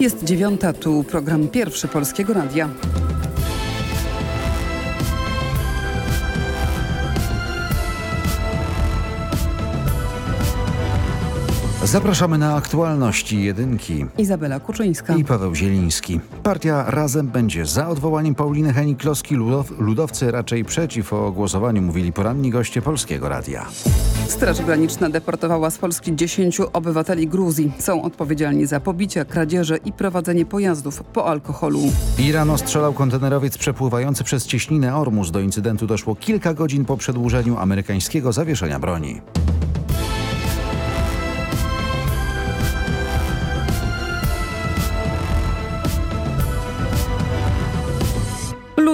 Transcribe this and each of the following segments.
Jest dziewiąta, tu program pierwszy Polskiego Radia. Zapraszamy na aktualności jedynki. Izabela Kuczyńska. I Paweł Zieliński. Partia Razem będzie za odwołaniem Pauliny Henik-Kloski. Ludow, ludowcy raczej przeciw. O głosowaniu mówili poranni goście Polskiego Radia. Straż Graniczna deportowała z Polski 10 obywateli Gruzji. Są odpowiedzialni za pobicia, kradzieże i prowadzenie pojazdów po alkoholu. Iran ostrzelał kontenerowiec przepływający przez cieśninę Ormus. Do incydentu doszło kilka godzin po przedłużeniu amerykańskiego zawieszenia broni.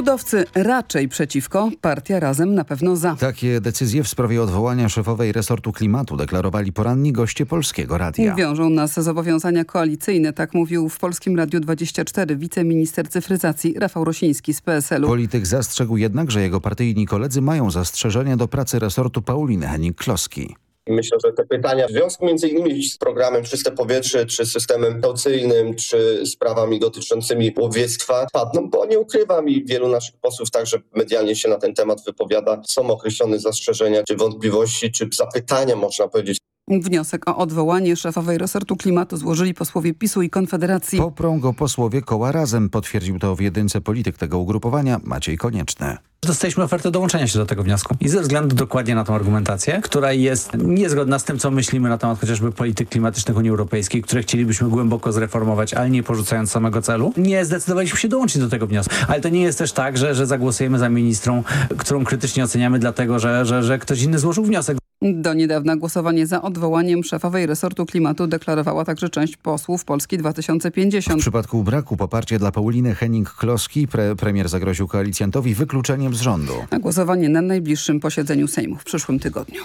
Ludowcy raczej przeciwko, partia razem na pewno za. Takie decyzje w sprawie odwołania szefowej resortu klimatu deklarowali poranni goście Polskiego Radia. Wiążą nas zobowiązania koalicyjne, tak mówił w Polskim Radiu 24 wiceminister cyfryzacji Rafał Rosiński z PSL-u. Polityk zastrzegł jednak, że jego partyjni koledzy mają zastrzeżenia do pracy resortu Pauliny Henning-Kloski. Myślę, że te pytania w związku między innymi z programem Czyste Powietrze, czy systemem kaucyjnym, czy sprawami dotyczącymi łowiectwa padną, bo nie ukrywam i wielu naszych posłów także medialnie się na ten temat wypowiada. Są określone zastrzeżenia, czy wątpliwości, czy zapytania można powiedzieć. Wniosek o odwołanie szefowej resortu klimatu złożyli posłowie PiSu i Konfederacji. Poprą go posłowie koła Razem, potwierdził to w jedynce polityk tego ugrupowania Maciej Konieczny. Dostaliśmy ofertę dołączenia się do tego wniosku i ze względu dokładnie na tą argumentację, która jest niezgodna z tym, co myślimy na temat chociażby polityk klimatycznych Unii Europejskiej, które chcielibyśmy głęboko zreformować, ale nie porzucając samego celu, nie zdecydowaliśmy się dołączyć do tego wniosku. Ale to nie jest też tak, że, że zagłosujemy za ministrą, którą krytycznie oceniamy, dlatego że, że, że ktoś inny złożył wniosek. Do niedawna głosowanie za odwołaniem szefowej resortu klimatu deklarowała także część posłów Polski 2050. W przypadku braku poparcia dla Pauliny Henning-Kloski pre premier zagroził koalicjantowi wykluczeniem z rządu. A głosowanie na najbliższym posiedzeniu Sejmu w przyszłym tygodniu.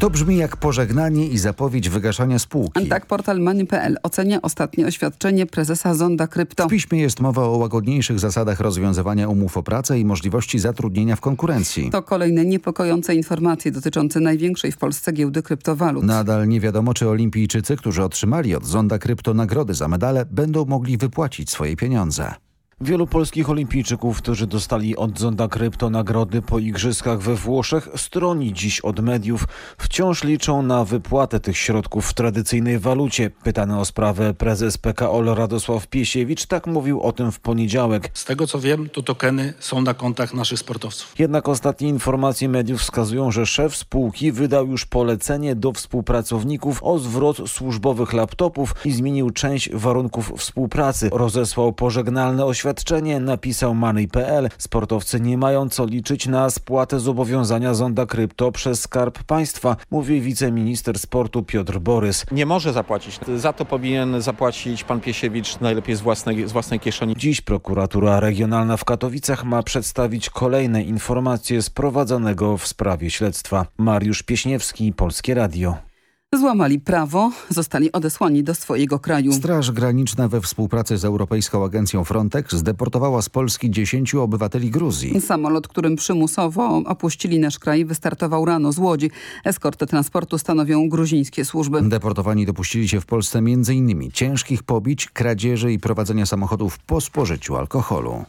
To brzmi jak pożegnanie i zapowiedź wygaszania spółki. Tak portal Money.pl ocenia ostatnie oświadczenie prezesa Zonda Krypto. W piśmie jest mowa o łagodniejszych zasadach rozwiązywania umów o pracę i możliwości zatrudnienia w konkurencji. To kolejne niepokojące informacje dotyczące największej w Polsce giełdy kryptowalut. Nadal nie wiadomo, czy olimpijczycy, którzy otrzymali od Zonda Krypto nagrody za medale, będą mogli wypłacić swoje pieniądze. Wielu polskich olimpijczyków, którzy dostali od Zonda Krypto nagrody po igrzyskach we Włoszech, stroni dziś od mediów. Wciąż liczą na wypłatę tych środków w tradycyjnej walucie. Pytany o sprawę prezes PKO Radosław Piesiewicz tak mówił o tym w poniedziałek. Z tego co wiem, to tokeny są na kontach naszych sportowców. Jednak ostatnie informacje mediów wskazują, że szef spółki wydał już polecenie do współpracowników o zwrot służbowych laptopów i zmienił część warunków współpracy. Rozesłał pożegnalne oświadczenie oświadczenie napisał Money.pl. Sportowcy nie mają co liczyć na spłatę zobowiązania Zonda Krypto przez Skarb Państwa, mówi wiceminister sportu Piotr Borys. Nie może zapłacić. Za to powinien zapłacić pan Piesiewicz najlepiej z własnej, z własnej kieszeni. Dziś prokuratura regionalna w Katowicach ma przedstawić kolejne informacje z prowadzonego w sprawie śledztwa. Mariusz Pieśniewski, Polskie Radio. Złamali prawo, zostali odesłani do swojego kraju. Straż Graniczna we współpracy z Europejską Agencją Frontex zdeportowała z Polski 10 obywateli Gruzji. Samolot, którym przymusowo opuścili nasz kraj, wystartował rano z Łodzi. Eskortę transportu stanowią gruzińskie służby. Deportowani dopuścili się w Polsce m.in. ciężkich pobić, kradzieży i prowadzenia samochodów po spożyciu alkoholu.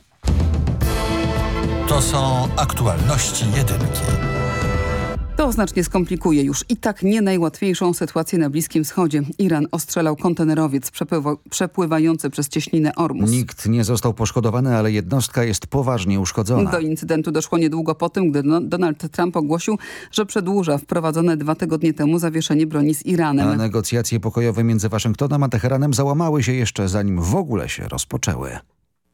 To są aktualności jedynki. To znacznie skomplikuje już i tak nie najłatwiejszą sytuację na Bliskim Wschodzie. Iran ostrzelał kontenerowiec przepływa, przepływający przez cieśninę Ormus. Nikt nie został poszkodowany, ale jednostka jest poważnie uszkodzona. Do incydentu doszło niedługo po tym, gdy Donald Trump ogłosił, że przedłuża wprowadzone dwa tygodnie temu zawieszenie broni z Iranem. A negocjacje pokojowe między Waszyngtonem a Teheranem załamały się jeszcze zanim w ogóle się rozpoczęły.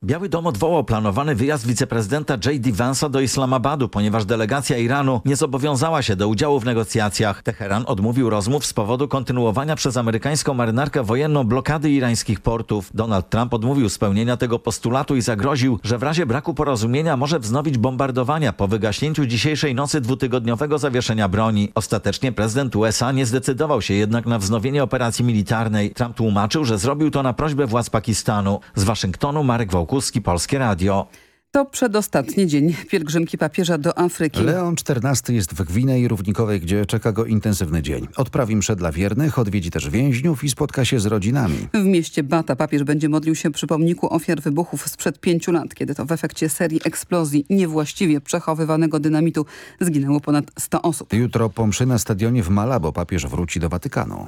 Biały Dom odwołał planowany wyjazd wiceprezydenta J.D. Vance'a do Islamabadu, ponieważ delegacja Iranu nie zobowiązała się do udziału w negocjacjach. Teheran odmówił rozmów z powodu kontynuowania przez amerykańską marynarkę wojenną blokady irańskich portów. Donald Trump odmówił spełnienia tego postulatu i zagroził, że w razie braku porozumienia może wznowić bombardowania po wygaśnięciu dzisiejszej nocy dwutygodniowego zawieszenia broni. Ostatecznie prezydent USA nie zdecydował się jednak na wznowienie operacji militarnej. Trump tłumaczył, że zrobił to na prośbę władz Pakistanu. Z Waszyngtonu Marek Wołk. Kuski, Polskie Radio. To przedostatni dzień pielgrzymki papieża do Afryki. Leon XIV jest w Gwinei Równikowej, gdzie czeka go intensywny dzień. Odprawi msze dla wiernych, odwiedzi też więźniów i spotka się z rodzinami. W mieście Bata papież będzie modlił się przy pomniku ofiar wybuchów sprzed pięciu lat, kiedy to w efekcie serii eksplozji niewłaściwie przechowywanego dynamitu zginęło ponad 100 osób. Jutro po mszy na stadionie w Malabo papież wróci do Watykanu.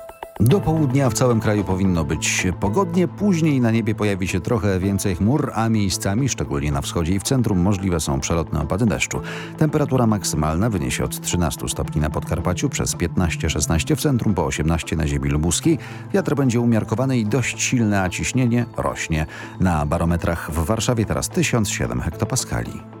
Do południa w całym kraju powinno być pogodnie, później na niebie pojawi się trochę więcej chmur, a miejscami, szczególnie na wschodzie i w centrum, możliwe są przelotne opady deszczu. Temperatura maksymalna wyniesie od 13 stopni na Podkarpaciu, przez 15-16 w centrum, po 18 na ziemi lubuskiej. Wiatr będzie umiarkowany i dość silny, a ciśnienie rośnie. Na barometrach w Warszawie teraz 1007 hektopaskali.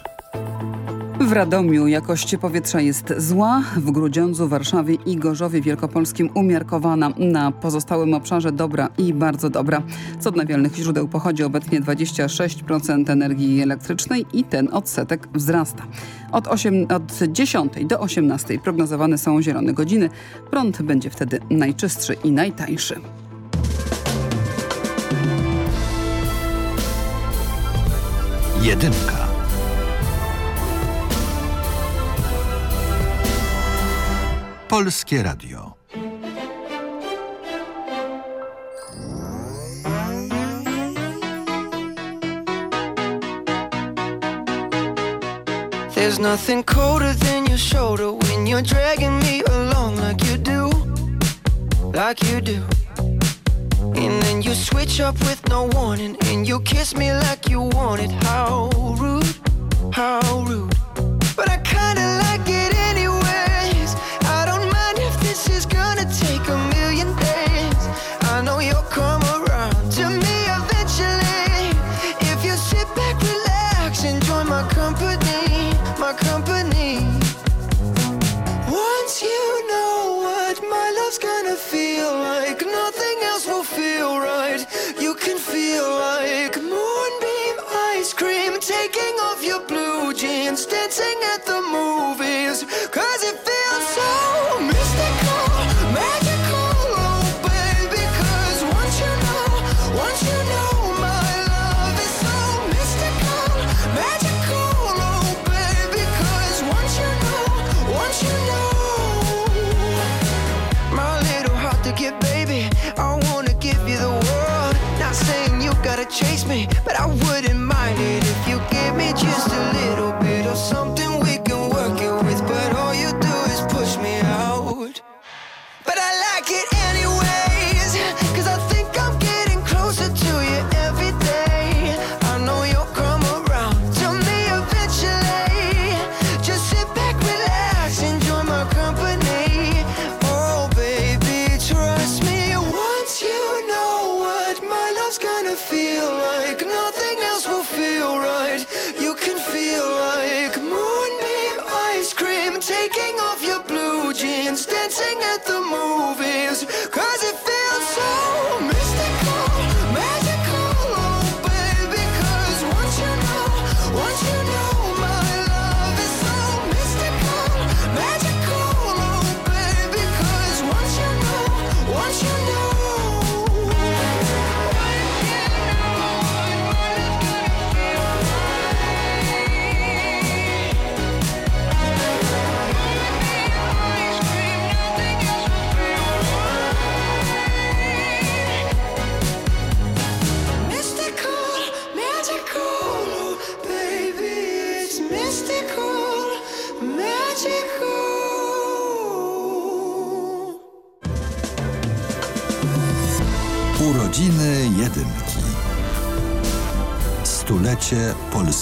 W Radomiu jakość powietrza jest zła, w Grudziądzu, Warszawie i Gorzowie Wielkopolskim umiarkowana. Na pozostałym obszarze dobra i bardzo dobra. Z odnawialnych źródeł pochodzi obecnie 26% energii elektrycznej i ten odsetek wzrasta. Od, 8, od 10 do 18 prognozowane są zielone godziny. Prąd będzie wtedy najczystszy i najtańszy. Jedynka. Polskie Radio. There's nothing colder than your shoulder when you're dragging me along like you do, like you do. And then you switch up with no warning and you kiss me like you want it. How rude, how rude. But I kinda like dancing at the movies.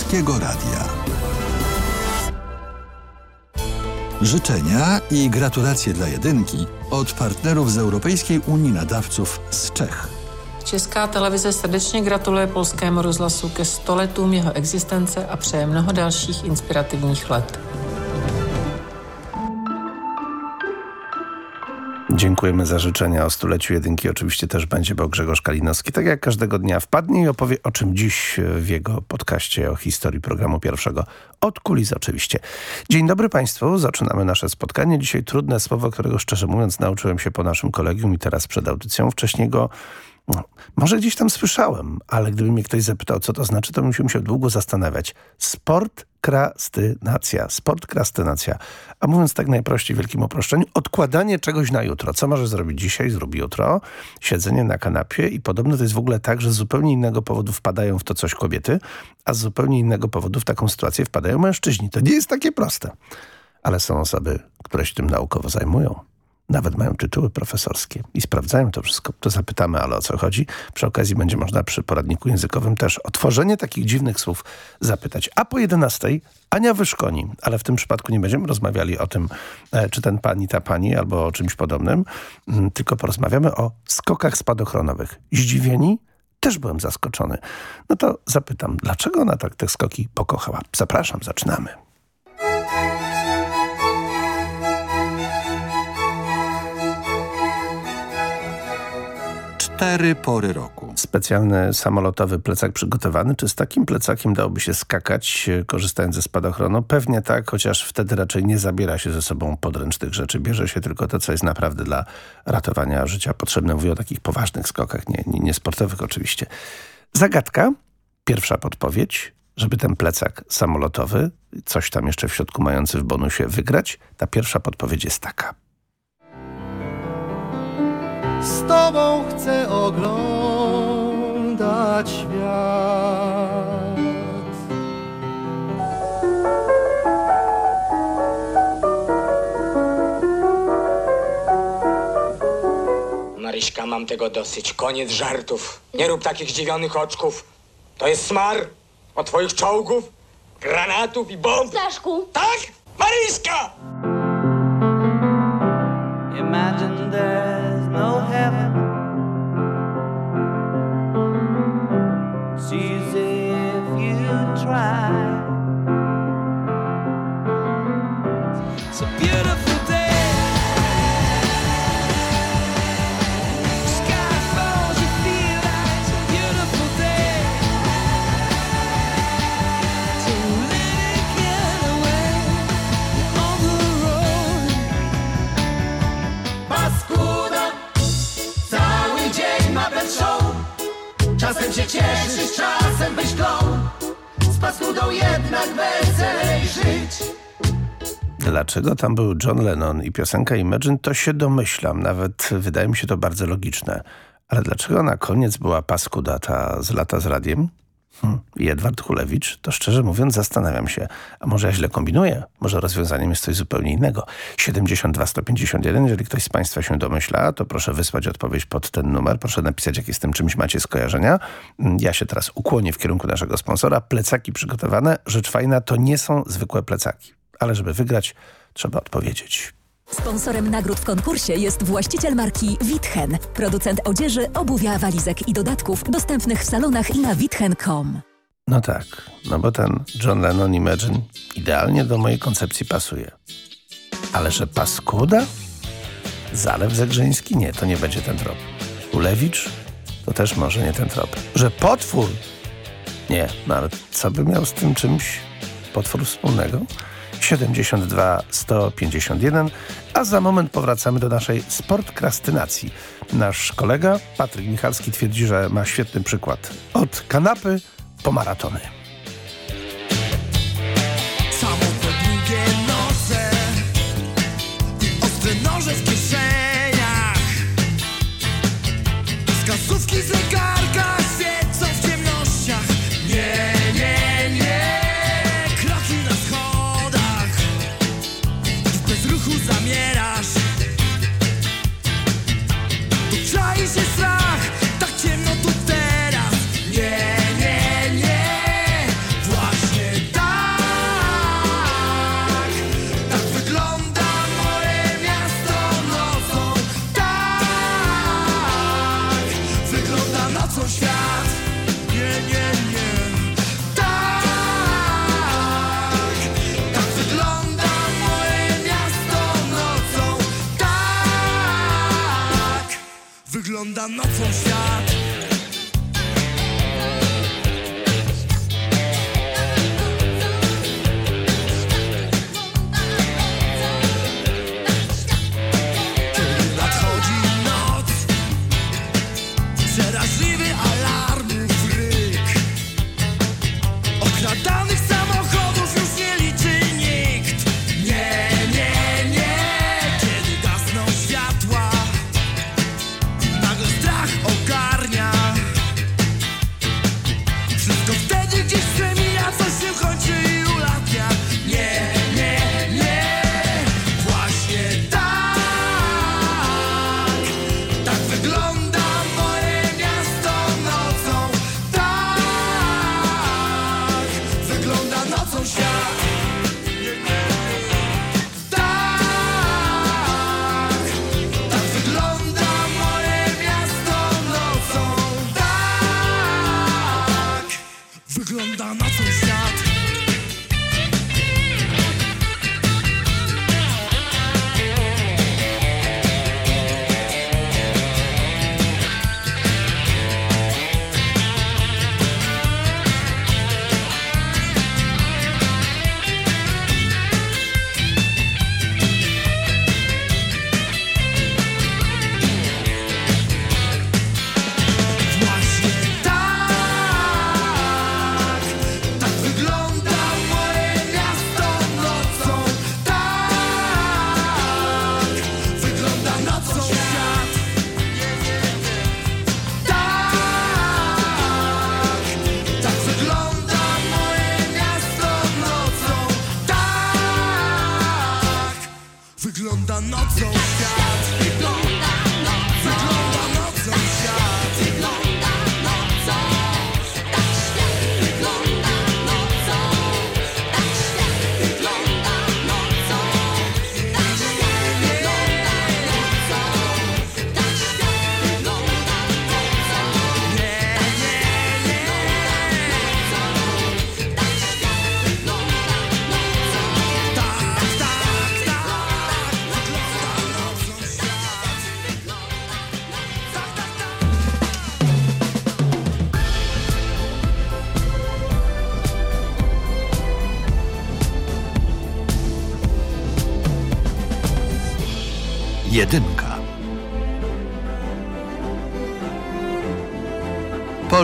Polskiego Radia. Życzenia i gratulacje dla Jedynki od partnerów z Europejskiej Unii Nadawców z Czech. Česká televize srdečně gratuluje polskému rozhlasu ke 100 letům jeho existence a přeje mnoho dalších inspirativních let. Dziękujemy za życzenia o stuleciu jedynki. Oczywiście też będzie, bo Grzegorz Kalinowski, tak jak każdego dnia, wpadnie i opowie o czym dziś w jego podcaście o historii programu pierwszego. Od kulis oczywiście. Dzień dobry Państwu. Zaczynamy nasze spotkanie. Dzisiaj trudne słowo, którego szczerze mówiąc nauczyłem się po naszym kolegium i teraz przed audycją. Wcześniej go no, może gdzieś tam słyszałem, ale gdyby mnie ktoś zapytał, co to znaczy, to bym się długo zastanawiać. Sportkrastynacja. Sportkrastynacja. A mówiąc tak najprościej, w wielkim uproszczeniu, odkładanie czegoś na jutro. Co możesz zrobić dzisiaj, zrób jutro. Siedzenie na kanapie i podobno to jest w ogóle tak, że z zupełnie innego powodu wpadają w to coś kobiety, a z zupełnie innego powodu w taką sytuację wpadają mężczyźni. To nie jest takie proste. Ale są osoby, które się tym naukowo zajmują nawet mają tytuły profesorskie i sprawdzają to wszystko. To zapytamy, ale o co chodzi? Przy okazji będzie można przy poradniku językowym też o tworzenie takich dziwnych słów zapytać. A po 11 Ania Wyszkoni, ale w tym przypadku nie będziemy rozmawiali o tym, e, czy ten pan i ta pani, albo o czymś podobnym, mm, tylko porozmawiamy o skokach spadochronowych. Zdziwieni? Też byłem zaskoczony. No to zapytam, dlaczego ona tak te skoki pokochała? Zapraszam, zaczynamy. Cztery pory roku. Specjalny samolotowy plecak przygotowany. Czy z takim plecakiem dałoby się skakać, e, korzystając ze spadochronu? Pewnie tak, chociaż wtedy raczej nie zabiera się ze sobą podręcznych rzeczy. Bierze się tylko to, co jest naprawdę dla ratowania życia potrzebne. Mówię o takich poważnych skokach, nie, nie, nie sportowych oczywiście. Zagadka, pierwsza podpowiedź, żeby ten plecak samolotowy, coś tam jeszcze w środku mający w bonusie wygrać, ta pierwsza podpowiedź jest taka. Z tobą chcę oglądać świat. Maryśka, mam tego dosyć. Koniec żartów. Nie rób takich zdziwionych oczków. To jest smar od twoich czołgów, granatów i bomb. Staszku! Tak? Maryśka! Imagine there's cieszysz, czasem. Z paskudą jednak weselej żyć. Dlaczego tam był John Lennon i piosenka Imagine, to się domyślam. Nawet wydaje mi się to bardzo logiczne. Ale dlaczego na koniec była paskuda ta z lata z radiem? Hm. I Edward Hulewicz, to szczerze mówiąc zastanawiam się, a może ja źle kombinuję? Może rozwiązaniem jest coś zupełnie innego. 72 151, jeżeli ktoś z Państwa się domyśla, to proszę wysłać odpowiedź pod ten numer. Proszę napisać, jakie z tym czymś macie skojarzenia. Mm, Ja się teraz ukłonię w kierunku naszego sponsora. Plecaki przygotowane, rzecz fajna, to nie są zwykłe plecaki. Ale żeby wygrać, trzeba odpowiedzieć. Sponsorem nagród w konkursie jest właściciel marki Witchen, producent odzieży, obuwia, walizek i dodatków dostępnych w salonach i na witchen.com. No tak, no bo ten John Lennon Imagine idealnie do mojej koncepcji pasuje. Ale że paskuda? Zalew Zegrzyński? Nie, to nie będzie ten trop. Ulewicz? To też może nie ten trop. Że potwór? Nie, no ale co by miał z tym czymś potwór wspólnego? 72 151, a za moment powracamy do naszej sportkrastynacji. Nasz kolega Patryk Michalski twierdzi, że ma świetny przykład. Od kanapy po maratony. Samotne długie noce ostre noże w kieszeniach. Wskazówki zegarka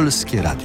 Polskie Radio.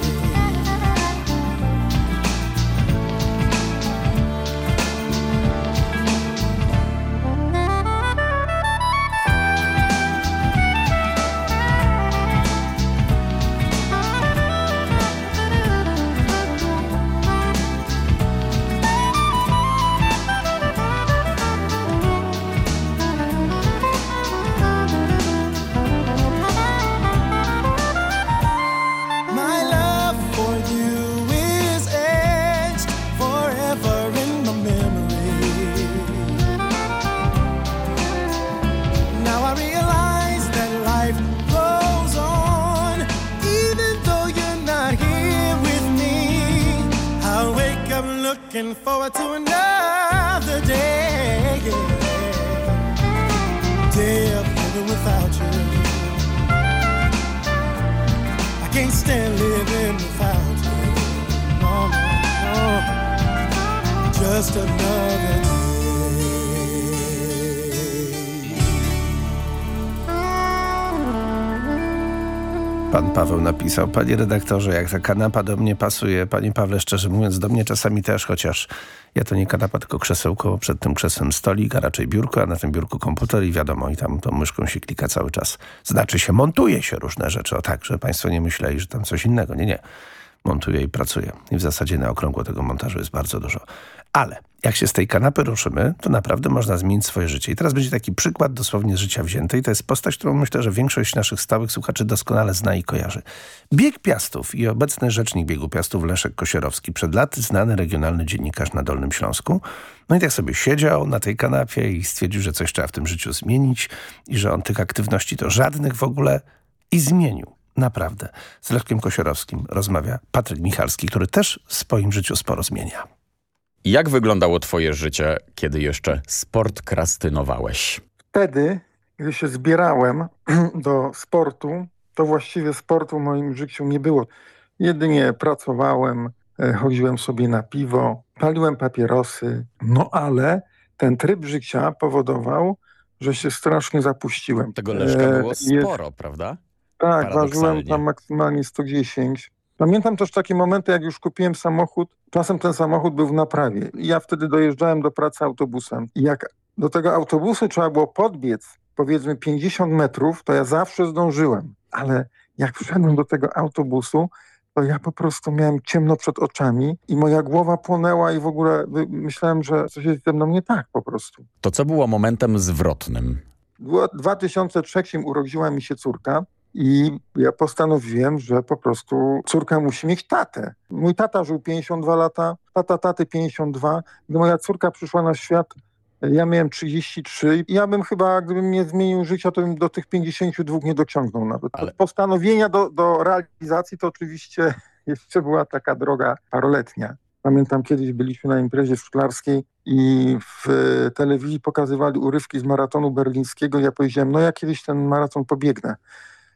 Napisał, panie redaktorze, jak ta kanapa do mnie pasuje, panie Pawle, szczerze mówiąc, do mnie czasami też, chociaż ja to nie kanapa, tylko krzesełko, przed tym krzesłem stolik, a raczej biurko, a na tym biurku komputer i wiadomo, i tam tą myszką się klika cały czas. Znaczy się, montuje się różne rzeczy, o tak, że państwo nie myśleli, że tam coś innego. Nie, nie. Montuje i pracuje. I w zasadzie na okrągło tego montażu jest bardzo dużo. Ale jak się z tej kanapy ruszymy, to naprawdę można zmienić swoje życie. I teraz będzie taki przykład dosłownie z życia wzięty. I to jest postać, którą myślę, że większość naszych stałych słuchaczy doskonale zna i kojarzy. Bieg Piastów i obecny rzecznik biegu Piastów Leszek Kosierowski. Przed laty znany regionalny dziennikarz na Dolnym Śląsku. No i tak sobie siedział na tej kanapie i stwierdził, że coś trzeba w tym życiu zmienić i że on tych aktywności to żadnych w ogóle i zmienił. Naprawdę. Z Leszkiem Kosierowskim rozmawia Patryk Michalski, który też w swoim życiu sporo zmienia. Jak wyglądało twoje życie, kiedy jeszcze sport krastynowałeś? Wtedy, gdy się zbierałem do sportu, to właściwie sportu w moim życiu nie było. Jedynie pracowałem, e, chodziłem sobie na piwo, paliłem papierosy, no ale ten tryb życia powodował, że się strasznie zapuściłem. Tego Leszka E, było jest- sporo, prawda? Tak, ważyłem tam maksymalnie 110. Pamiętam też takie momenty, jak już kupiłem samochód, czasem ten samochód był w naprawie. Ja wtedy dojeżdżałem do pracy autobusem. I jak do tego autobusu trzeba było podbiec powiedzmy 50 metrów, to ja zawsze zdążyłem. Ale jak wszedłem do tego autobusu, to ja po prostu miałem ciemno przed oczami i moja głowa płonęła i w ogóle myślałem, że coś jest ze mną nie tak po prostu. To co było momentem zwrotnym? W 2003 urodziła mi się córka i ja postanowiłem, że po prostu córka musi mieć tatę. Mój tata żył 52 lata, tata taty 52. Gdy moja córka przyszła na świat, ja miałem 33. Ja bym chyba, gdybym nie zmienił życia, to bym do tych 52 nie dociągnął nawet. Ale- Postanowienia do, do realizacji to oczywiście jeszcze była taka droga paroletnia. Pamiętam kiedyś byliśmy na imprezie szklarskiej i w telewizji pokazywali urywki z maratonu berlińskiego. Ja powiedziałem, no ja kiedyś ten maraton pobiegnę.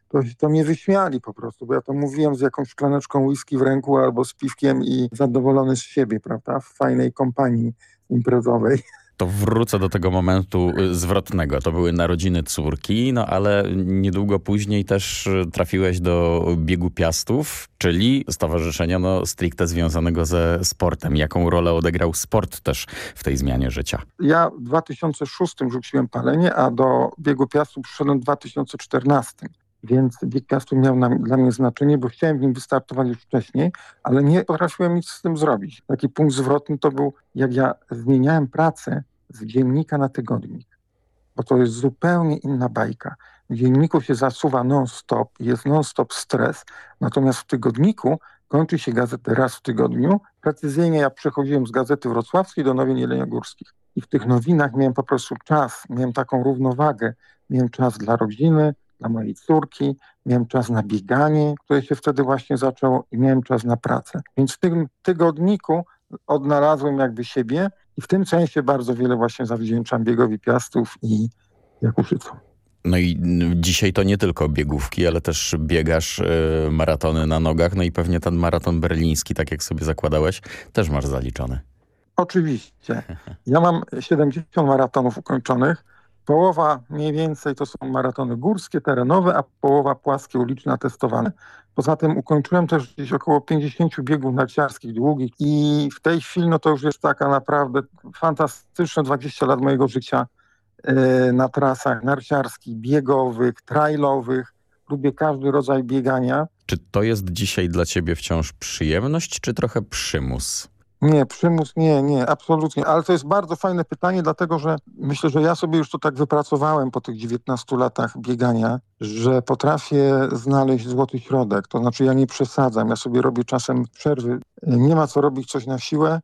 To, to mnie wyśmiali po prostu, bo ja to mówiłem z jakąś szklaneczką whisky w ręku albo z piwkiem i zadowolony z siebie, prawda, w fajnej kompanii imprezowej. To wrócę do tego momentu y, zwrotnego. To były narodziny córki, no ale niedługo później też y, trafiłeś do biegu piastów, czyli stowarzyszenia no, stricte związanego ze sportem. Jaką rolę odegrał sport też w tej zmianie życia? Ja w 2006 rzuciłem palenie, a do biegu piastu przyszedłem w 2014. Więc bieg miał dla mnie znaczenie, bo chciałem w nim wystartować już wcześniej, ale nie potrafiłem nic z tym zrobić. Taki punkt zwrotny to był, jak ja zmieniałem pracę z dziennika na tygodnik, bo to jest zupełnie inna bajka. W dzienniku się zasuwa non-stop, jest non-stop stres, natomiast w tygodniku kończy się gazetę raz w tygodniu. Precyzyjnie ja przechodziłem z Gazety Wrocławskiej do Nowin Jeleniogórskich. I w tych nowinach miałem po prostu czas, miałem taką równowagę. Miałem czas dla rodziny, dla mojej córki, miałem czas na bieganie, które się wtedy właśnie zaczęło i miałem czas na pracę. Więc w tym tygodniku odnalazłem jakby siebie i w tym sensie bardzo wiele właśnie zawdzięczam biegowi Piastów i Jakuszycą. No i dzisiaj to nie tylko biegówki, ale też biegasz y, maratony na nogach, no i pewnie ten maraton berliński, tak jak sobie zakładałeś, też masz zaliczony. Oczywiście. Ja mam 70 maratonów ukończonych. Połowa mniej więcej to są maratony górskie, terenowe, a połowa płaskie, uliczne, testowane. Poza tym ukończyłem też gdzieś około 50 biegów narciarskich długich i w tej chwili no to już jest taka naprawdę fantastyczne 20 lat mojego życia yy, na trasach narciarskich, biegowych, trailowych. Lubię każdy rodzaj biegania. Czy to jest dzisiaj dla ciebie wciąż przyjemność, czy trochę przymus? Nie, przymus nie, nie, absolutnie. Ale to jest bardzo fajne pytanie, dlatego że myślę, że ja sobie już to tak wypracowałem po tych 19 latach biegania, że potrafię znaleźć złoty środek. To znaczy ja nie przesadzam, ja sobie robię czasem przerwy. Nie ma co robić coś na siłę,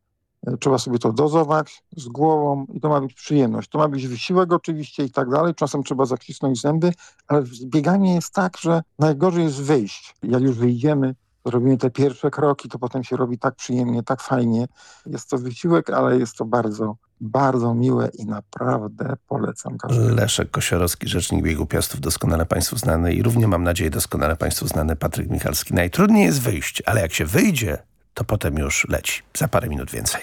trzeba sobie to dozować z głową i to ma być przyjemność. To ma być wysiłek oczywiście i tak dalej. Czasem trzeba zacisnąć zęby, ale bieganie jest tak, że najgorzej jest wyjść. Jak już wyjdziemy, robimy te pierwsze kroki, to potem się robi tak przyjemnie, tak fajnie. Jest to wysiłek, ale jest to bardzo, bardzo miłe i naprawdę polecam każdemu. Leszek Kosiorowski, rzecznik biegu Piastów, doskonale Państwu znany i równie mam nadzieję doskonale Państwu znany Patryk Michalski. Najtrudniej jest wyjść, ale jak się wyjdzie, to potem już leci. Za parę minut więcej.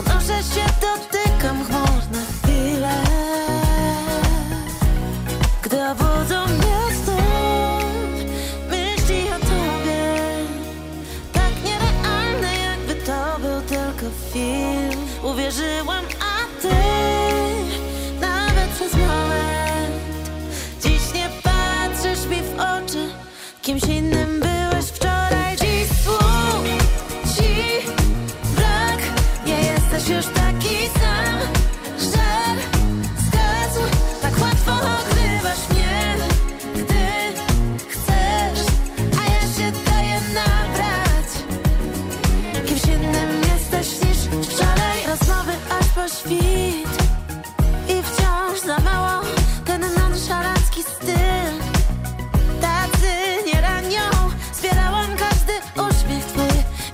Znów Unoszę się, dotykam chmur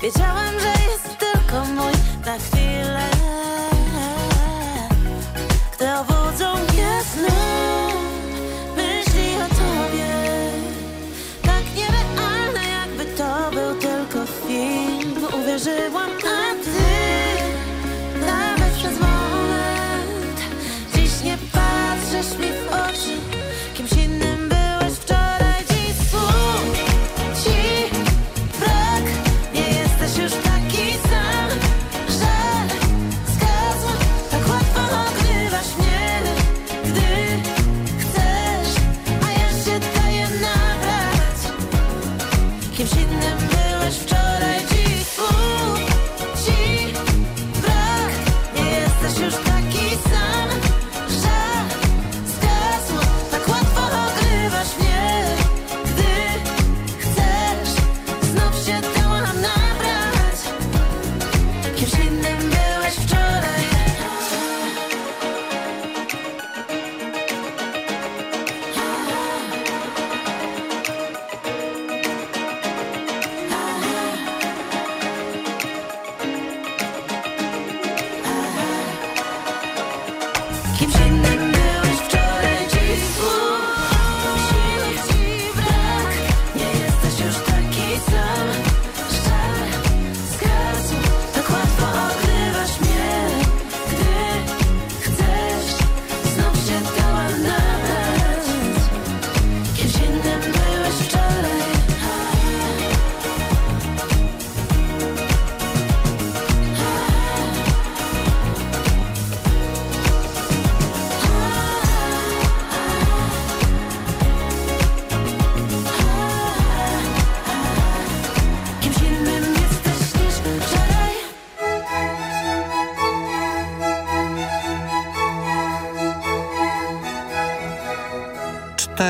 Bitch, I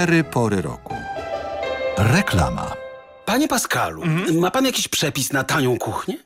Cztery pory roku. Reklama. Panie Pascalu, ma pan jakiś przepis na tanią kuchnię?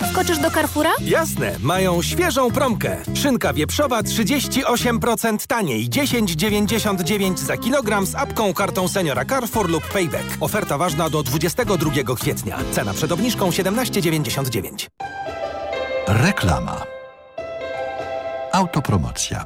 Wkoczysz do Carrefoura? Jasne, mają świeżą promkę. Szynka wieprzowa 38% taniej, 10,99 za kilogram z apką kartą seniora Carrefour lub Payback. Oferta ważna do 22 kwietnia. Cena przed obniżką 17,99. Reklama. Autopromocja.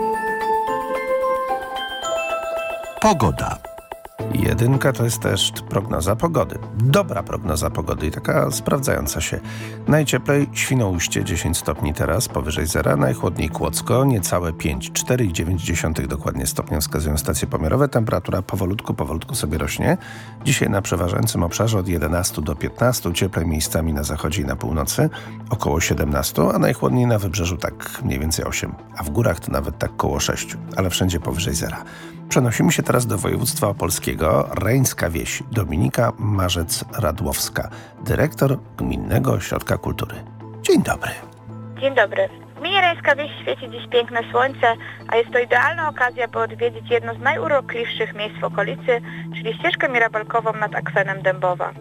Pogoda. Jedynka to jest też prognoza pogody. Dobra prognoza pogody i taka sprawdzająca się. Najcieplej Świnoujście 10 stopni teraz, powyżej zera. Najchłodniej Kłodzko, niecałe 5, 4,9 dokładnie stopnia wskazują stacje pomiarowe. Temperatura powolutku, powolutku sobie rośnie. Dzisiaj na przeważającym obszarze od 11 do 15, cieplej miejscami na zachodzie i na północy, około 17, a najchłodniej na wybrzeżu tak mniej więcej 8, a w górach to nawet tak koło 6, ale wszędzie powyżej zera. Przenosimy się teraz do województwa opolskiego. Reńska wieś. Dominika Marzec-Radłowska, dyrektor Gminnego Ośrodka Kultury. Dzień dobry. Dzień dobry. W gminie Reńska Wieś świeci dziś piękne słońce, a jest to idealna okazja, by odwiedzić jedno z najurokliwszych miejsc w okolicy, czyli ścieżkę mirabelkową nad akwenem Dębowa.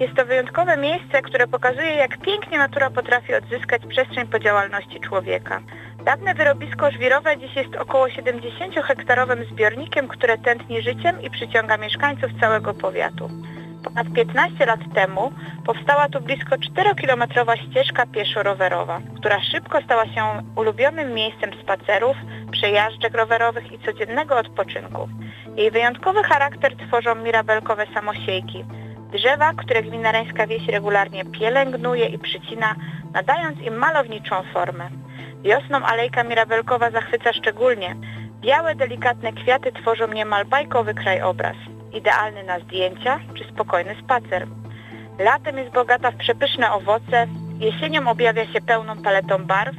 Jest to wyjątkowe miejsce, które pokazuje, jak pięknie natura potrafi odzyskać przestrzeń po działalności człowieka. Dawne wyrobisko żwirowe dziś jest około 70-hektarowym zbiornikiem, które tętni życiem i przyciąga mieszkańców całego powiatu. Ponad 15 lat temu powstała tu blisko 4-kilometrowa ścieżka pieszo-rowerowa, która szybko stała się ulubionym miejscem spacerów, przejażdżek rowerowych i codziennego odpoczynku. Jej wyjątkowy charakter tworzą mirabelkowe samosiejki. Drzewa, które gmina Reńska Wieś regularnie pielęgnuje i przycina, nadając im malowniczą formę. Wiosną alejka mirabelkowa zachwyca szczególnie. Białe, delikatne kwiaty tworzą niemal bajkowy krajobraz. Idealny na zdjęcia czy spokojny spacer. Latem jest bogata w przepyszne owoce, jesienią objawia się pełną paletą barw,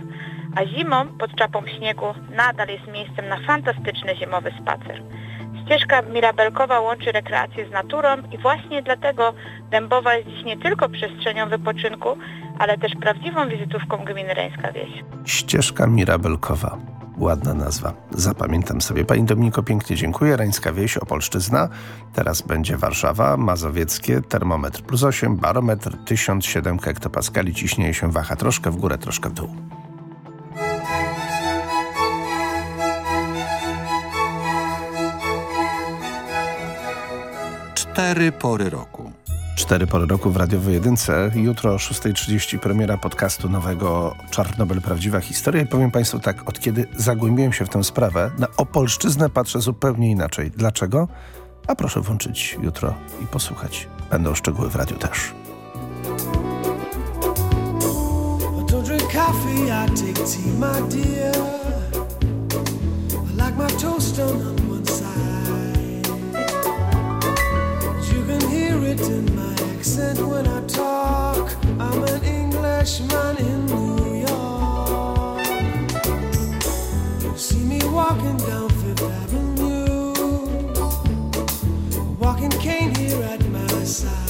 a zimą pod czapą śniegu nadal jest miejscem na fantastyczny zimowy spacer. Ścieżka mirabelkowa łączy rekreację z naturą i właśnie dlatego Dębowa jest dziś nie tylko przestrzenią wypoczynku, ale też prawdziwą wizytówką gminy Reńska Wieś. Ścieżka Mirabelkowa. Ładna nazwa. Zapamiętam sobie. Pani Dominiko, pięknie dziękuję. Reńska Wieś, Opolszczyzna. Teraz będzie Warszawa, Mazowieckie, termometr plus 8, barometr 1007 hektopaskali. Ciśnieje się waha troszkę w górę, troszkę w dół. Cztery pory roku. Cztery pory roku w radiowej jedynce. Jutro o 6.30 premiera podcastu nowego Czarnobyl Prawdziwa Historia. I powiem Państwu tak, od kiedy zagłębiłem się w tę sprawę, na Opolszczyznę patrzę zupełnie inaczej. Dlaczego? A proszę włączyć jutro i posłuchać. Będą szczegóły w radiu też. I it my accent when I talk. I'm an Englishman in New York. You see me walking down Fifth Avenue, walking cane here suffer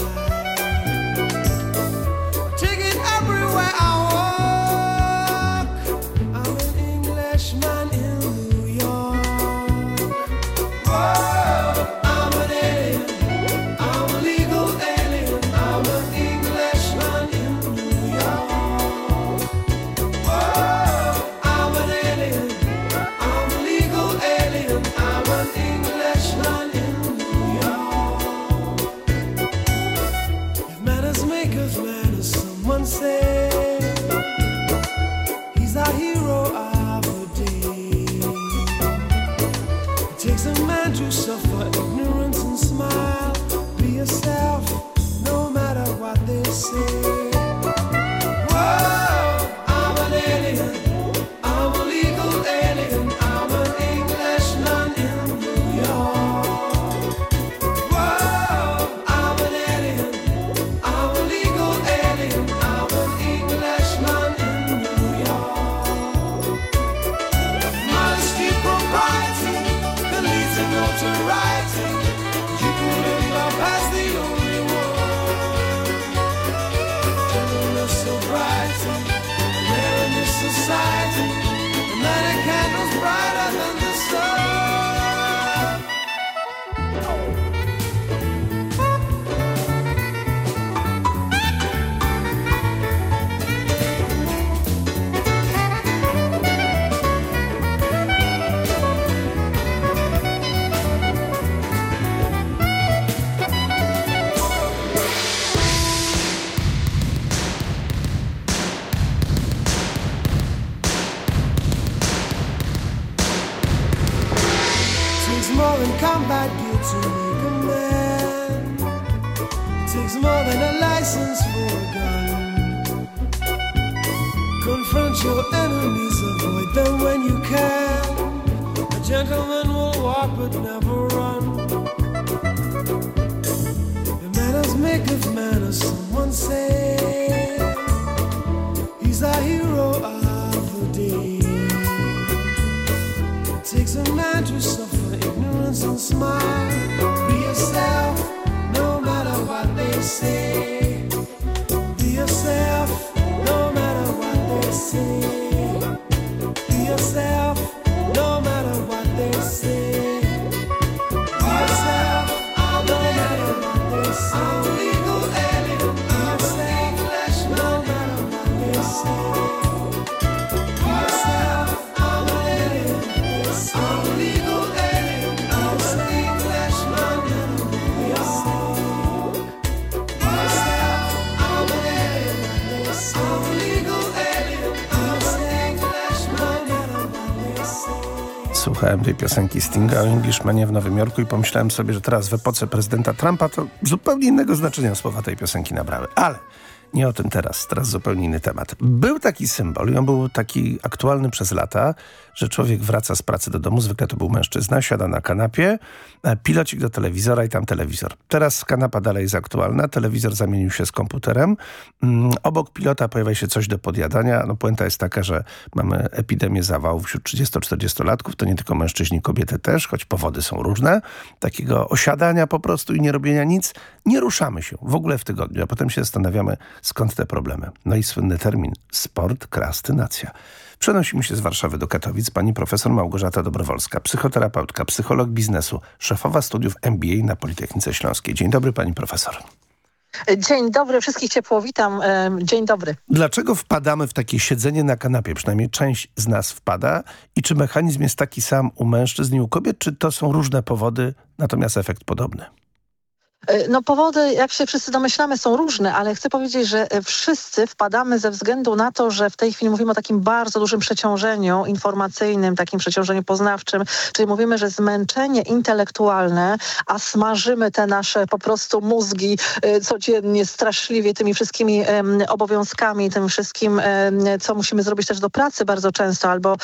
make of manners, someone say. He's a hero of the day. It takes a man to suffer ignorance and smile. Słuchałem tej piosenki Stinga o Englishmanie w Nowym Jorku i pomyślałem sobie, że teraz w epoce prezydenta Trumpa to zupełnie innego znaczenia słowa tej piosenki nabrały. Ale nie o tym teraz, teraz zupełnie inny temat. Był taki symbol i on był taki aktualny przez lata, że człowiek wraca z pracy do domu, zwykle to był mężczyzna, siada na kanapie, e, pilocik do telewizora i tam telewizor. Teraz kanapa dalej jest aktualna, telewizor zamienił się z komputerem. Mm, obok pilota pojawia się coś do podjadania. No puenta jest taka, że mamy epidemię zawałów wśród 30-40-latków, to nie tylko mężczyźni, kobiety też, choć powody są różne. Takiego osiadania po prostu i nie robienia nic. Nie ruszamy się w ogóle w tygodniu, a potem się zastanawiamy, skąd te problemy. No i słynny termin sport, krastynacja. Przenosimy się z Warszawy do Katowic pani profesor Małgorzata Dobrowolska, psychoterapeutka, psycholog biznesu, szefowa studiów MBA na Politechnice Śląskiej. Dzień dobry pani profesor. Dzień dobry, wszystkich ciepło witam. Em, Dzień dobry. Dlaczego wpadamy w takie siedzenie na kanapie? Przynajmniej część z nas wpada. I czy mechanizm jest taki sam u mężczyzn i u kobiet, czy to są różne powody, natomiast efekt podobny? E, No powody, jak się wszyscy domyślamy, są różne, ale chcę powiedzieć, że e, wszyscy wpadamy ze względu na to, że w tej chwili mówimy o takim bardzo dużym przeciążeniu informacyjnym, takim przeciążeniu poznawczym, czyli mówimy, że zmęczenie intelektualne, a smażymy te nasze po prostu mózgi e, codziennie straszliwie tymi wszystkimi obowiązkami, tym wszystkim, co musimy zrobić też do pracy bardzo często, albo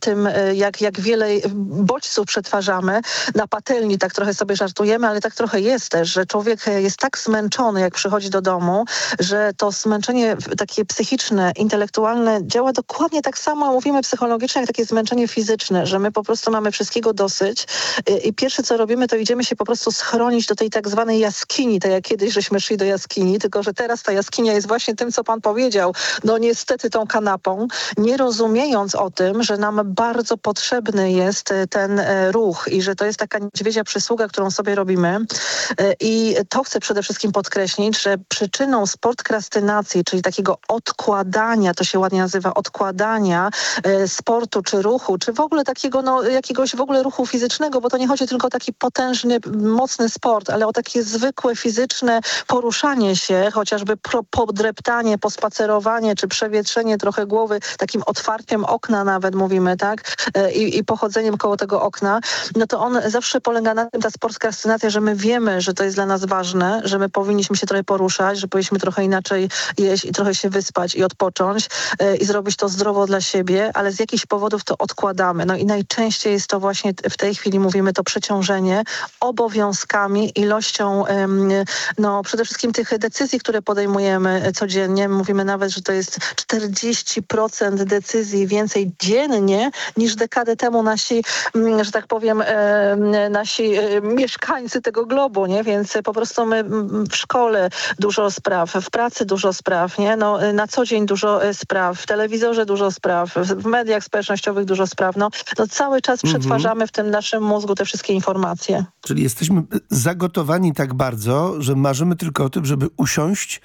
tym, jak, jak wiele bodźców przetwarzamy. Na patelni, tak trochę sobie żartujemy, ale tak trochę jest też, że człowiek jest tak zmęczony, jak przychodzi do domu, że to zmęczenie takie psychiczne, intelektualne działa dokładnie tak samo, mówimy psychologicznie, jak takie zmęczenie fizyczne, że my po prostu mamy wszystkiego dosyć e, i pierwsze co robimy, to idziemy się po prostu schronić do tej tak zwanej jaskini, tak jak kiedyś żeśmy szli do jaskini, tylko że teraz ta jaskinia jest właśnie tym, co pan powiedział, no niestety tą kanapą, nie rozumiejąc o tym, że nam bardzo potrzebny jest e, ten e, ruch i że to jest taka niedźwiedzia przysługa, którą sobie robimy, I to chcę przede wszystkim podkreślić, że przyczyną sportkrastynacji, czyli takiego odkładania, to się ładnie nazywa odkładania sportu czy ruchu, czy w ogóle takiego no, jakiegoś w ogóle ruchu fizycznego, bo to nie chodzi tylko o taki potężny, mocny sport, ale o takie zwykłe fizyczne poruszanie się, chociażby podreptanie, pospacerowanie, czy przewietrzenie trochę głowy, takim otwarciem okna nawet mówimy, tak, i, i pochodzeniem koło tego okna, no to on zawsze polega na tym, ta sportkrastynacja, że my wiemy, że to jest dla nas ważne, że my powinniśmy się trochę poruszać, że powinniśmy trochę inaczej jeść i trochę się wyspać i odpocząć i zrobić to zdrowo dla siebie, ale z jakichś powodów to odkładamy. No i najczęściej jest to właśnie w tej chwili mówimy to przeciążenie obowiązkami, ilością no przede wszystkim tych decyzji, które podejmujemy codziennie. Mówimy nawet, że to jest 40% decyzji więcej dziennie niż dekadę temu nasi, że tak powiem, nasi mieszkańcy tego globu, nie? Więc po prostu my w szkole dużo spraw, w pracy dużo spraw, nie? No, na co dzień dużo spraw, w telewizorze dużo spraw, w mediach społecznościowych dużo spraw. No, no cały czas mhm. przetwarzamy w tym naszym mózgu te wszystkie informacje. Czyli jesteśmy zagotowani tak bardzo, że marzymy tylko o tym, żeby usiąść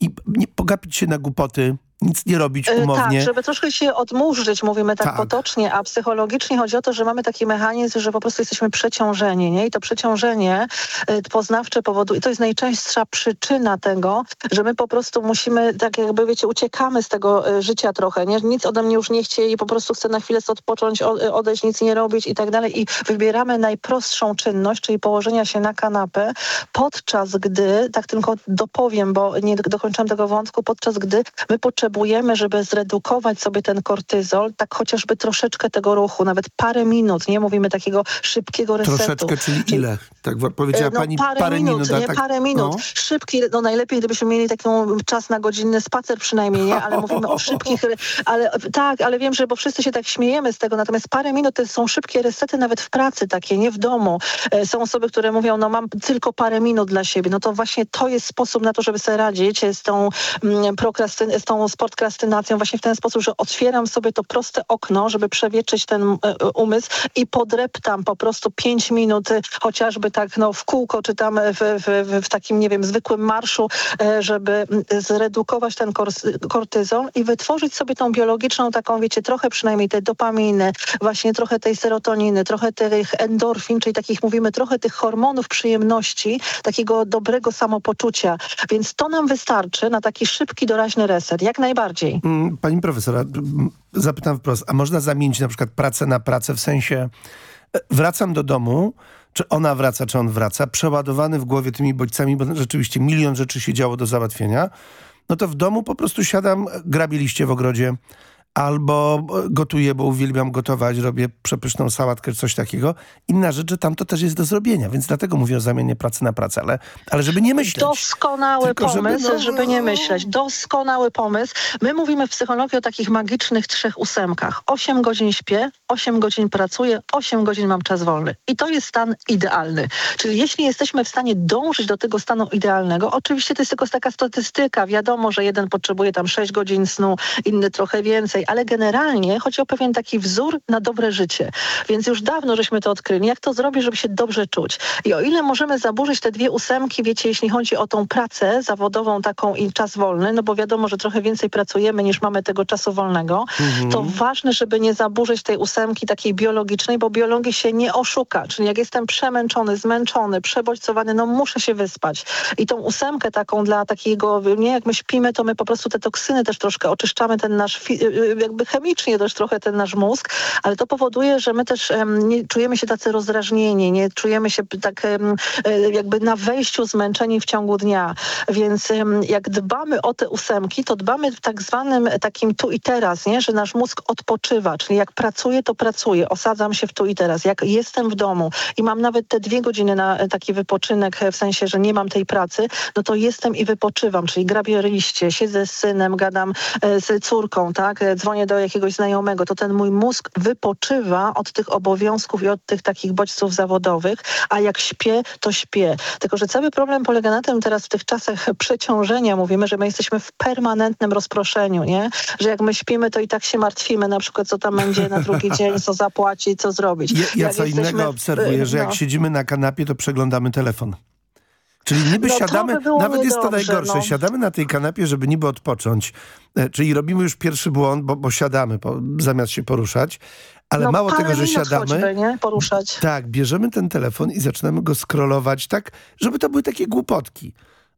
i nie pogapić się na głupoty, nic nie robić umownie. Tak, żeby troszkę się odmurzyć, mówimy tak, tak, potocznie, a psychologicznie chodzi o to, że mamy taki mechanizm, że po prostu jesteśmy przeciążeni, nie? I to przeciążenie y, poznawcze powoduje, i to jest najczęstsza przyczyna tego, że my po prostu musimy, tak jakby wiecie, uciekamy z tego y, życia trochę, nie? Nic ode mnie już nie chce i po prostu chcę na chwilę odpocząć, odejść, nic nie robić i tak dalej i wybieramy najprostszą czynność, czyli położenia się na kanapę, podczas gdy, tak tylko dopowiem, bo nie dokończyłam tego wątku, podczas gdy my potrzebujemy potrzebujemy, żeby zredukować sobie ten kortyzol, tak chociażby troszeczkę tego ruchu, nawet parę minut, nie mówimy takiego szybkiego resetu. Troszeczkę, czyli ile? Tak powiedziała no, pani parę, parę minut. minut nie, tak, parę minut. No. Szybki, no najlepiej gdybyśmy mieli taki czas na godzinny spacer przynajmniej, nie? Ale mówimy o szybkich, ale tak, ale wiem, że bo wszyscy się tak śmiejemy z tego, natomiast parę minut to są szybkie resety nawet w pracy takie, nie w domu. E, są osoby, które mówią, no mam tylko parę minut dla siebie. No to właśnie to jest sposób na to, żeby sobie radzić z tą, mm, z tą sportkrastynacją właśnie w ten sposób, że otwieram sobie to proste okno, żeby przewietrzyć ten e, umysł i podreptam po prostu pięć minut, e, chociażby tak no, w kółko, czy tam w, w, w takim, nie wiem, zwykłym marszu, e, żeby zredukować ten kortyzol i wytworzyć sobie tą biologiczną taką, wiecie, trochę przynajmniej tej dopaminy, właśnie trochę tej serotoniny, trochę tych endorfin, czyli takich mówimy, trochę tych hormonów przyjemności, takiego dobrego samopoczucia. Więc to nam wystarczy na taki szybki, doraźny reset, jak najbardziej. Mm, pani profesora, zapytam wprost, a można zamienić na przykład pracę na pracę w sensie e, wracam do domu, czy ona wraca, czy on wraca, przeładowany w głowie tymi bodźcami, bo rzeczywiście milion rzeczy się działo do załatwienia, no to w domu po prostu siadam, grabię liście w ogrodzie, albo gotuję, bo uwielbiam gotować, robię przepyszną sałatkę czy coś takiego. Inna rzecz, że tam to też jest do zrobienia, więc dlatego mówię o zamianie pracy na pracę, ale, ale żeby nie myśleć. Doskonały Tylko pomysł, żeby, no... żeby, nie myśleć. Doskonały pomysł. My mówimy w psychologii o takich magicznych trzech ósemkach. Osiem godzin śpię, osiem godzin pracuję, osiem godzin mam czas wolny. I to jest stan idealny. Czyli jeśli jesteśmy w stanie dążyć do tego stanu idealnego, oczywiście to jest tylko taka statystyka. Wiadomo, że jeden potrzebuje tam sześć godzin snu, inny trochę więcej, ale generalnie chodzi o pewien taki wzór na dobre życie. Więc już dawno żeśmy to odkryli. Jak to zrobić, żeby się dobrze czuć? I o ile możemy zaburzyć te dwie ósemki, wiecie, jeśli chodzi o tą pracę zawodową taką i czas wolny, no bo wiadomo, że trochę więcej pracujemy niż mamy tego czasu wolnego, mhm. to ważne, żeby nie zaburzyć tej ósemki takiej biologicznej, bo biologii się nie oszuka. Czyli jak jestem przemęczony, zmęczony, przebodźcowany, no muszę się wyspać. I tą ósemkę taką dla takiego, nie jak my śpimy, to my po prostu te toksyny też troszkę oczyszczamy ten nasz jakby chemicznie też trochę ten nasz mózg, ale to powoduje, że my też nie czujemy się tacy rozdrażnieni, nie czujemy się tak e, jakby na wejściu zmęczeni w ciągu dnia. Więc jak dbamy o te ósemki, to dbamy w tak zwanym takim tu i teraz, nie? że nasz mózg odpoczywa, czyli jak pracuję, to pracuję, osadzam się w tu i teraz. Jak jestem w domu i mam nawet te dwie godziny na taki wypoczynek, w sensie, że nie mam tej pracy, no to jestem i wypoczywam, czyli grabię liście, siedzę z synem, gadam e, z córką, tak? Dzwonię do jakiegoś znajomego, to ten mój mózg wypoczywa od tych obowiązków i od tych takich bodźców zawodowych, a jak śpię, to śpię. Tylko, że cały problem polega na tym teraz w tych czasach przeciążenia, mówimy, że my jesteśmy w permanentnym rozproszeniu, nie? Że jak my śpimy, to i tak się martwimy, na przykład co tam będzie na drugi dzień, co zapłacić, co zrobić. Ja, ja co innego obserwuję, że no. jak siedzimy na kanapie, to przeglądamy telefon. Czyli niby No siadamy, by nawet jest to najgorsze, no. siadamy na tej kanapie, żeby niby odpocząć, e, czyli robimy już pierwszy błąd, bo, bo siadamy po, zamiast się poruszać, ale no, mało tego, że siadamy, Choćby, nie? Poruszać. tak, bierzemy ten telefon i zaczynamy go scrollować tak, żeby to były takie głupotki.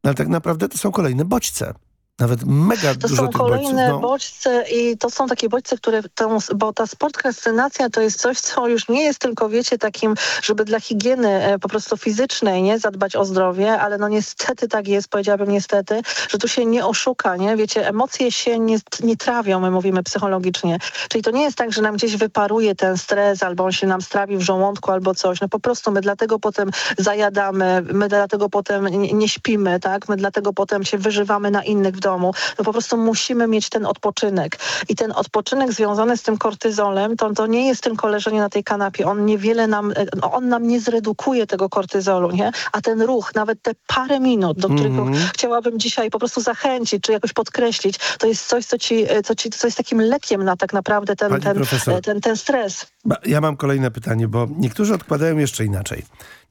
No, ale tak naprawdę to są kolejne bodźce. Nawet mega To dużo są kolejne bodźców. No. bodźce i to są takie bodźce, które, tą, bo ta sportkrascynacja to jest coś, co już nie jest tylko, wiecie, takim, żeby dla higieny e, po prostu fizycznej, nie, zadbać o zdrowie, ale no niestety tak jest, powiedziałabym niestety, że tu się nie oszuka, nie, wiecie, emocje się nie, nie trawią, my mówimy psychologicznie, czyli to nie jest tak, że nam gdzieś wyparuje ten stres, albo on się nam strawi w żołądku, albo coś, no po prostu my dlatego potem zajadamy, my dlatego potem nie, nie śpimy, tak, my dlatego potem się wyżywamy na innych w domu, no po prostu musimy mieć ten odpoczynek. I ten odpoczynek związany z tym kortyzolem, to, to nie jest tylko leżenie na tej kanapie. On niewiele nam, e, no, on nam nie zredukuje tego kortyzolu, nie? A ten ruch, nawet te parę minut, do których Mhm. chciałabym dzisiaj po prostu zachęcić, czy jakoś podkreślić, to jest coś, co ci, e, co ci co jest takim lekiem na tak naprawdę ten, Pani ten, profesor. e, ten, ten stres. Ja mam kolejne pytanie, bo niektórzy odkładają jeszcze inaczej.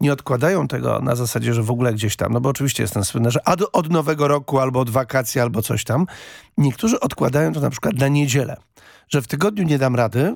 Nie odkładają tego na zasadzie, że w ogóle gdzieś tam, no bo oczywiście jest ten słynny, że od, od nowego roku albo od wakacji albo coś tam. Niektórzy odkładają to na przykład na niedzielę, że w tygodniu nie dam rady,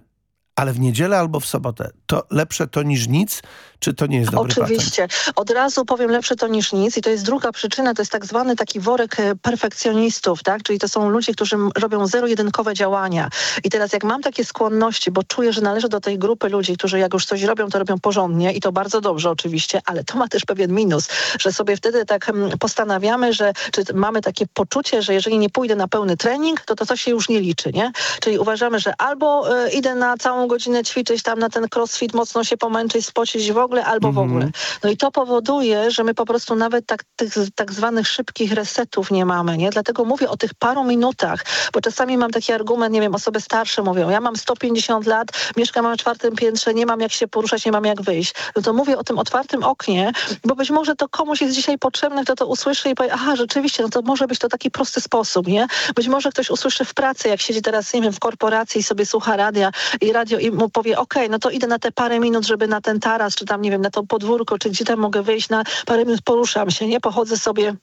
ale w niedzielę albo w sobotę. To lepsze to niż nic, czy to nie jest dobry patent? Oczywiście. Od razu powiem lepsze to niż nic i to jest druga przyczyna, to jest tak zwany taki worek e, perfekcjonistów, tak? Czyli to są ludzie, którzy robią zero-jedynkowe działania. I teraz jak mam takie skłonności, bo czuję, że należę do tej grupy ludzi, którzy jak już coś robią, to robią porządnie i to bardzo dobrze oczywiście, ale to ma też pewien minus, że sobie wtedy tak postanawiamy, że czy mamy takie poczucie, że jeżeli nie pójdę na pełny trening, to to, to się już nie liczy, nie? Czyli uważamy, że albo e, idę na całą godzinę ćwiczyć tam na ten crossfit, mocno się pomęczyć, spocić w ogóle, albo w Mhm. ogóle. No i to powoduje, że my po prostu nawet tak, tych tak zwanych szybkich resetów nie mamy, nie? Dlatego mówię o tych paru minutach, bo czasami mam taki argument, nie wiem, osoby starsze mówią, ja mam 150 lat, mieszkam na czwartym piętrze, nie mam jak się poruszać, nie mam jak wyjść. No to mówię o tym otwartym oknie, bo być może to komuś jest dzisiaj potrzebne, kto to usłyszy i powie, aha, rzeczywiście, no to może być to taki prosty sposób, nie? Być może ktoś usłyszy w pracy, jak siedzi teraz, nie wiem, w korporacji i sobie słucha radia i radio i mu powie, okej, no to idę na te parę minut, żeby na ten taras, czy tam, nie wiem, na to podwórko, czy gdzie tam mogę wyjść na parę minut, poruszam się, nie? Pochodzę sobie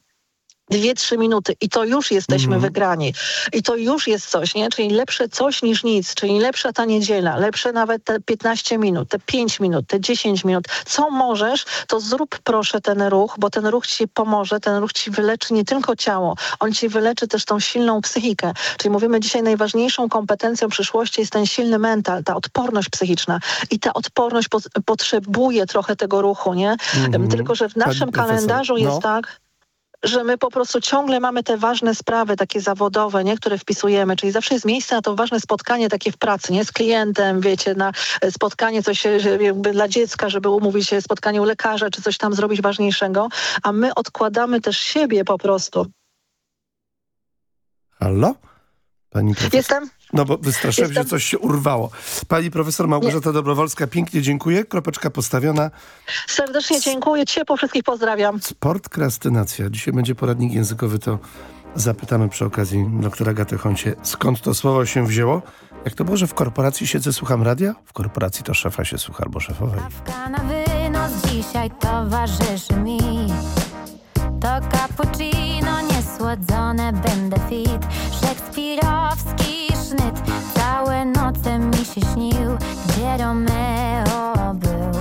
dwie, trzy minuty i to już jesteśmy Mhm. wygrani. I to już jest coś, nie? Czyli lepsze coś niż nic, czyli lepsza ta niedziela, lepsze nawet te 15 minut, te 5 minut, te 10 minut. Co możesz, to zrób proszę ten ruch, bo ten ruch ci pomoże, ten ruch ci wyleczy nie tylko ciało, on ci wyleczy też tą silną psychikę. Czyli mówimy dzisiaj najważniejszą kompetencją przyszłości jest ten silny mental, ta odporność psychiczna. I ta odporność po potrzebuje trochę tego ruchu, nie? Mhm. Tylko, że w Pani naszym profesor, kalendarzu jest no. tak, że my po prostu ciągle mamy te ważne sprawy takie zawodowe, nie, które wpisujemy, czyli zawsze jest miejsce na to ważne spotkanie takie w pracy, nie z klientem, wiecie, na e, spotkanie coś e, jakby dla dziecka, żeby umówić się spotkanie u lekarza, czy coś tam zrobić ważniejszego, a my odkładamy też siebie po prostu. Halo? Pani profesor? Jestem? No bo wystraszyłem się, coś się urwało. Pani profesor Małgorzata Dobrowolska, pięknie dziękuję. Kropeczka postawiona. Serdecznie dziękuję, ciepło wszystkich pozdrawiam. Sportkrastynacja. Dzisiaj będzie poradnik językowy, to zapytamy przy okazji doktora Gaty Honcie, skąd to słowo się wzięło. Jak to było, że w korporacji siedzę, słucham radia? W korporacji to szefa się słucha albo szefowej. Kawka na wynos dzisiaj towarzyszy mi To cappuccino niesłodzone, będę fit Szekspirowski Całe noce mi się śnił Gdzie Romeo był.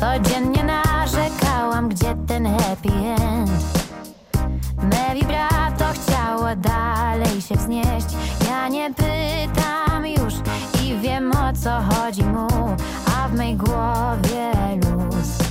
Codziennie narzekałam, gdzie ten happy end. Me vibrato chciało dalej się wznieść. Ja nie pytam już i wiem o co chodzi mu A w mej głowie luz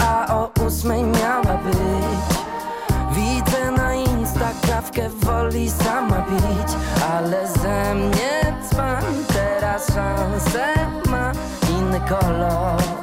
a o ósmej miała być. Widzę na Insta kawkę woli sama pić Ale ze mnie dzban, teraz szansę ma inny kolor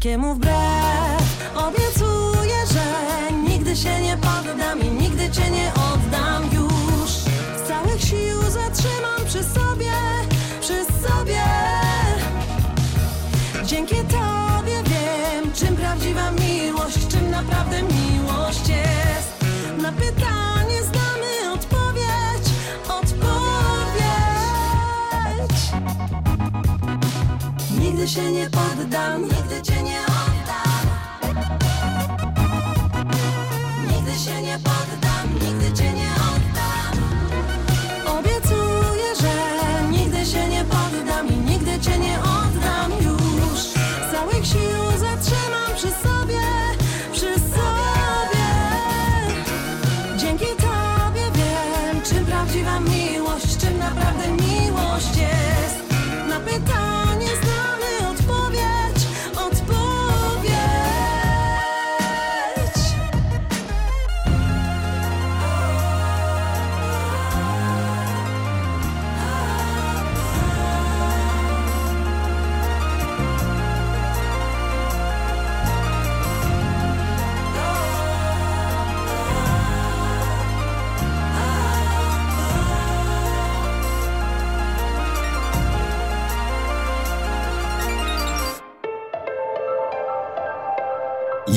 wszystkiemu wbrew. Obiecuję, że nigdy się nie poddam i nigdy cię nie oddam już. Z całych sił zatrzymam przy sobie, przy sobie. Dzięki tobie wiem, czym prawdziwa miłość, czym naprawdę miłość jest. Na pytanie Nigdy się nie poddam, nigdy cię nie oddam. Nigdy się nie poddam,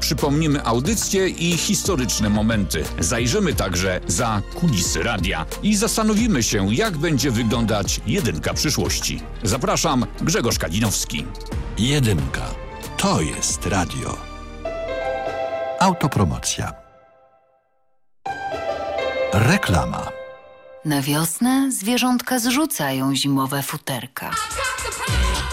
Przypomnimy audycje i historyczne momenty. Zajrzymy także za kulisy radia i zastanowimy się, jak będzie wyglądać jedynka przyszłości. Zapraszam, Grzegorz Kalinowski. Jedynka. To jest radio. Autopromocja. Reklama. Na wiosnę zwierzątka zrzucają zimowe futerka.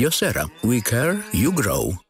Josera. We care, you grow.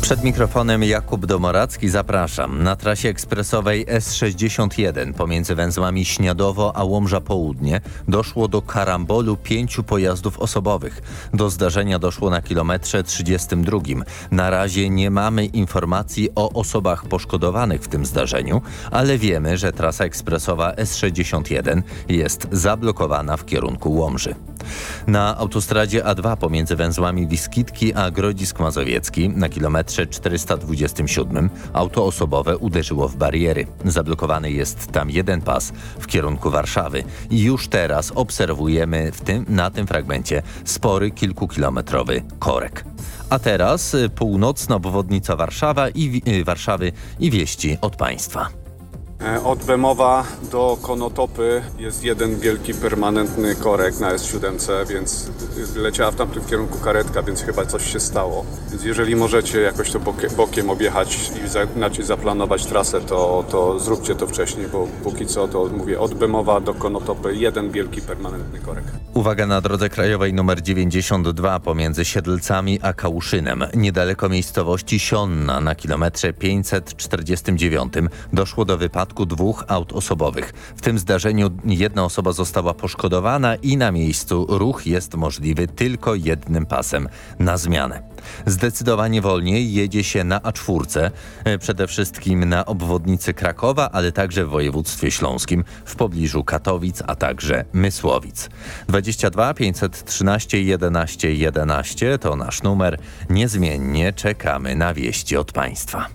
Przed mikrofonem Jakub Domoracki zapraszam. Na trasie ekspresowej S61 pomiędzy węzłami Śniadowo a Łomża Południe doszło do karambolu pięciu pojazdów osobowych. Do zdarzenia doszło na kilometrze 32. Na razie nie mamy informacji o osobach poszkodowanych w tym zdarzeniu, ale wiemy, że trasa ekspresowa S61 jest zablokowana w kierunku Łomży. Na autostradzie A2 pomiędzy węzłami Wiskitki a Grodzisk Mazowiecki na kilometrze 427 auto osobowe uderzyło w bariery. Zablokowany jest tam jeden pas w kierunku Warszawy i już teraz obserwujemy w tym, na tym fragmencie spory kilkukilometrowy korek. A teraz północna obwodnica Warszawa i, Warszawy i wieści od państwa. E, Od Bemowa do Konotopy jest jeden wielki permanentny korek na S7, więc leciała w tamtym kierunku karetka, więc chyba coś się stało. Więc jeżeli możecie jakoś to bokiem, objechać i zaplanować trasę, to, to zróbcie to wcześniej, bo póki co to mówię od Bemowa do Konotopy jeden wielki permanentny korek. Uwaga na drodze krajowej nr 92 pomiędzy Siedlcami a Kałuszynem. Niedaleko miejscowości Sionna na kilometrze 549 doszło do wypadku dwóch aut osobowych. W tym zdarzeniu jedna osoba została poszkodowana i na miejscu ruch jest możliwy tylko jednym pasem na zmianę. Zdecydowanie wolniej jedzie się na A4, e, przede wszystkim na obwodnicy Krakowa, ale także w województwie śląskim, w pobliżu Katowic, a także Mysłowic. 22 513 11 11 to nasz numer. Niezmiennie czekamy na wieści od Państwa.